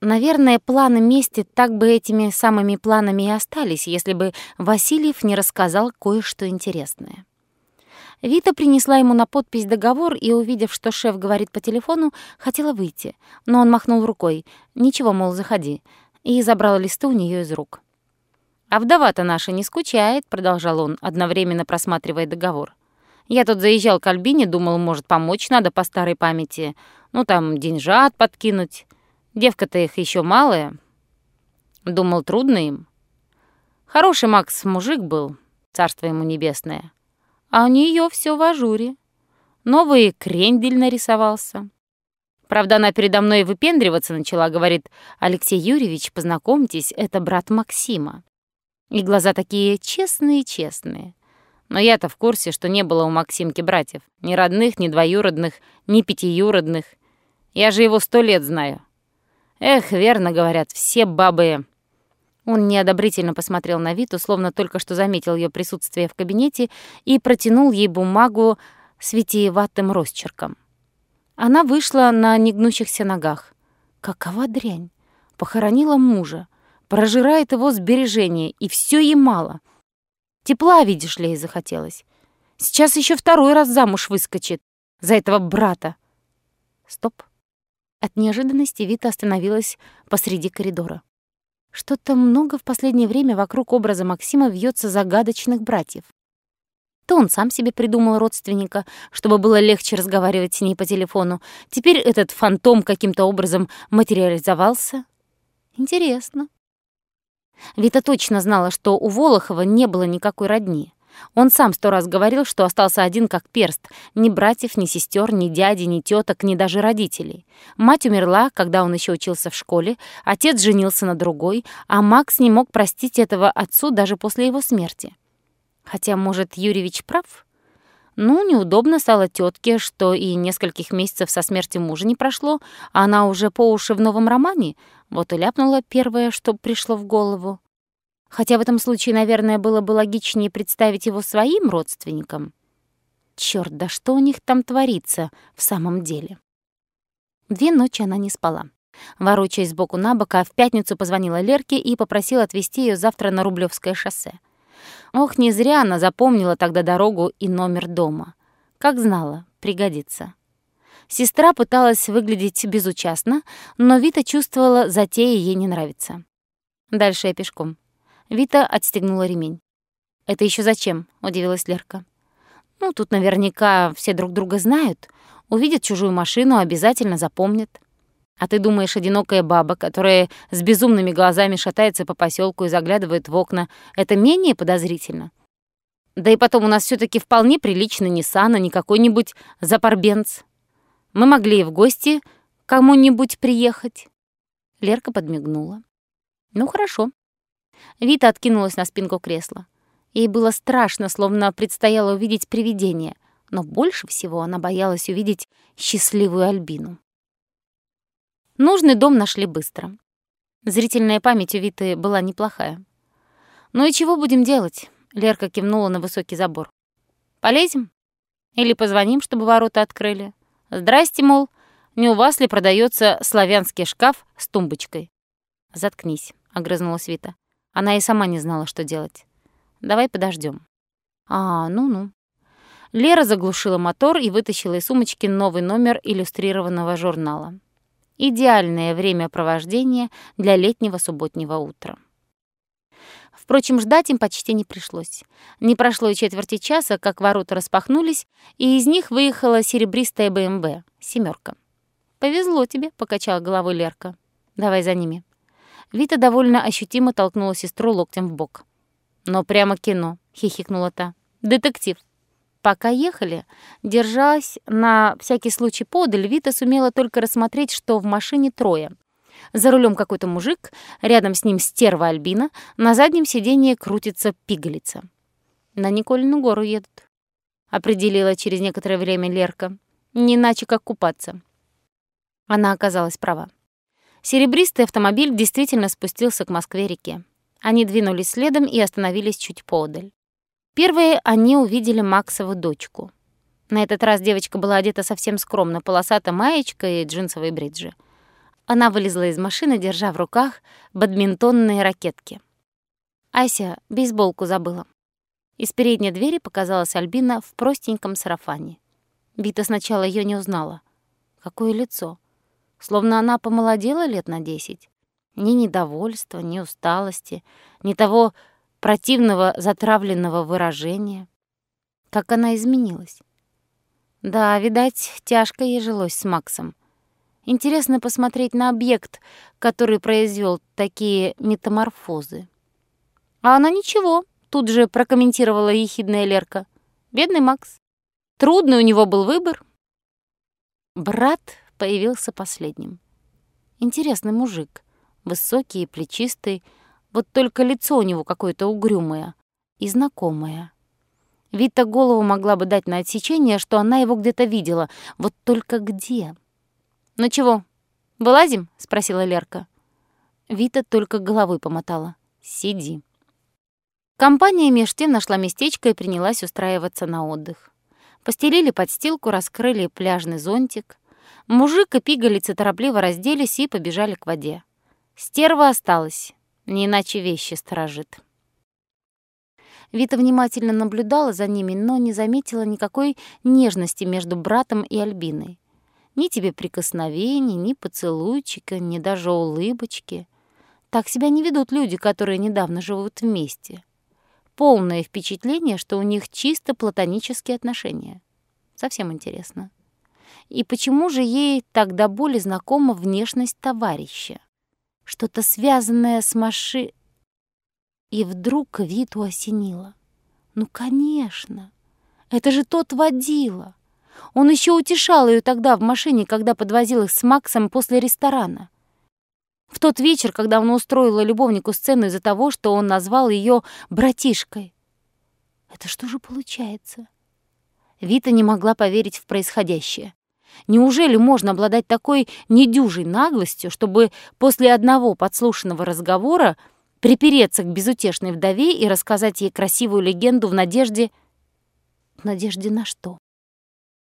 Наверное, планы мести так бы этими самыми планами и остались, если бы Васильев не рассказал кое-что интересное. Вита принесла ему на подпись договор и, увидев, что шеф говорит по телефону, хотела выйти, но он махнул рукой. «Ничего, мол, заходи», и забрал листы у нее из рук. «А вдова-то наша не скучает», — продолжал он, одновременно просматривая договор. «Я тут заезжал к Альбине, думал, может, помочь надо по старой памяти. Ну, там, деньжат подкинуть. Девка-то их еще малая. Думал, трудно им. Хороший Макс мужик был, царство ему небесное. А у нее все в ажуре. Новый крендель нарисовался. Правда, она передо мной выпендриваться начала, говорит, «Алексей Юрьевич, познакомьтесь, это брат Максима». И глаза такие честные-честные. Но я-то в курсе, что не было у Максимки братьев. Ни родных, ни двоюродных, ни пятиюродных. Я же его сто лет знаю. Эх, верно говорят, все бабы... Он неодобрительно посмотрел на Виту, словно только что заметил ее присутствие в кабинете, и протянул ей бумагу с витиеватым росчерком. Она вышла на негнущихся ногах. Какова дрянь! Похоронила мужа, прожирает его сбережения, и все ей мало. Тепла, видишь ли, ей захотелось. Сейчас еще второй раз замуж выскочит за этого брата. Стоп. От неожиданности Вита остановилась посреди коридора. Что-то много в последнее время вокруг образа Максима вьется загадочных братьев. То он сам себе придумал родственника, чтобы было легче разговаривать с ней по телефону. Теперь этот фантом каким-то образом материализовался. Интересно. Вита точно знала, что у Волохова не было никакой родни. Он сам сто раз говорил, что остался один как перст. Ни братьев, ни сестер, ни дяди, ни теток, ни даже родителей. Мать умерла, когда он еще учился в школе, отец женился на другой, а Макс не мог простить этого отцу даже после его смерти. Хотя, может, Юрьевич прав? Ну, неудобно стало тетке, что и нескольких месяцев со смерти мужа не прошло, а она уже по уши в новом романе. Вот и ляпнула первое, что пришло в голову. Хотя в этом случае, наверное, было бы логичнее представить его своим родственникам. Чёрт, да что у них там творится в самом деле? Две ночи она не спала. Ворочаясь сбоку на бок, а в пятницу позвонила Лерке и попросила отвезти ее завтра на Рублевское шоссе. Ох, не зря она запомнила тогда дорогу и номер дома. Как знала, пригодится. Сестра пыталась выглядеть безучастно, но Вита чувствовала, затея ей не нравится. Дальше я пешком. Вита отстегнула ремень. «Это еще зачем?» — удивилась Лерка. «Ну, тут наверняка все друг друга знают. Увидят чужую машину, обязательно запомнят. А ты думаешь, одинокая баба, которая с безумными глазами шатается по поселку и заглядывает в окна, это менее подозрительно? Да и потом у нас все таки вполне приличный Ниссан, а не какой-нибудь запарбенц. Мы могли и в гости кому-нибудь приехать». Лерка подмигнула. «Ну, хорошо. Вита откинулась на спинку кресла. Ей было страшно, словно предстояло увидеть привидение, но больше всего она боялась увидеть счастливую Альбину. Нужный дом нашли быстро. Зрительная память у Виты была неплохая. «Ну и чего будем делать?» — Лерка кивнула на высокий забор. «Полезем? Или позвоним, чтобы ворота открыли? Здрасте, мол, не у вас ли продается славянский шкаф с тумбочкой?» «Заткнись», — огрызнулась Вита. Она и сама не знала, что делать. «Давай подождем. «А, ну-ну». Лера заглушила мотор и вытащила из сумочки новый номер иллюстрированного журнала. Идеальное времяпровождение для летнего субботнего утра. Впрочем, ждать им почти не пришлось. Не прошло и четверти часа, как ворота распахнулись, и из них выехала серебристая БМВ, семерка. «Повезло тебе», — покачала головой Лерка. «Давай за ними». Вита довольно ощутимо толкнула сестру локтем в бок. «Но прямо кино», — хихикнула та. «Детектив». Пока ехали, держась на всякий случай подаль, Вита сумела только рассмотреть, что в машине трое. За рулем какой-то мужик, рядом с ним стерва Альбина, на заднем сиденье крутится пигалица. «На Николину гору едут», — определила через некоторое время Лерка. «Не иначе, как купаться». Она оказалась права. Серебристый автомобиль действительно спустился к Москве-реке. Они двинулись следом и остановились чуть подаль. Первые они увидели Максову дочку. На этот раз девочка была одета совсем скромно, полосатая маечка и джинсовые бриджи. Она вылезла из машины, держа в руках бадминтонные ракетки. Ася бейсболку забыла. Из передней двери показалась Альбина в простеньком сарафане. Вита сначала ее не узнала. Какое лицо! Словно она помолодела лет на десять. Ни недовольства, ни усталости, ни того противного затравленного выражения. Как она изменилась. Да, видать, тяжко ей жилось с Максом. Интересно посмотреть на объект, который произвел такие метаморфозы. А она ничего, тут же прокомментировала ехидная Лерка. Бедный Макс. Трудный у него был выбор. Брат появился последним. Интересный мужик, высокий и плечистый, вот только лицо у него какое-то угрюмое и знакомое. Вита голову могла бы дать на отсечение, что она его где-то видела, вот только где? «Ну чего, вылазим?» — спросила Лерка. Вита только головой помотала. «Сиди». Компания меж тем нашла местечко и принялась устраиваться на отдых. Постелили подстилку, раскрыли пляжный зонтик. Мужик и пигалицы торопливо разделись и побежали к воде. Стерва осталась, не иначе вещи сторожит. Вита внимательно наблюдала за ними, но не заметила никакой нежности между братом и Альбиной. Ни тебе прикосновений, ни поцелуйчика, ни даже улыбочки. Так себя не ведут люди, которые недавно живут вместе. Полное впечатление, что у них чисто платонические отношения. Совсем интересно. И почему же ей тогда более знакома внешность товарища? Что-то связанное с маши... И вдруг Виту осенило. Ну, конечно, это же тот водила. Он еще утешал ее тогда в машине, когда подвозил их с Максом после ресторана. В тот вечер, когда она устроила любовнику сцену из-за того, что он назвал ее братишкой. Это что же получается? Вита не могла поверить в происходящее. Неужели можно обладать такой недюжей наглостью, чтобы после одного подслушанного разговора припереться к безутешной вдове и рассказать ей красивую легенду в надежде... В надежде на что?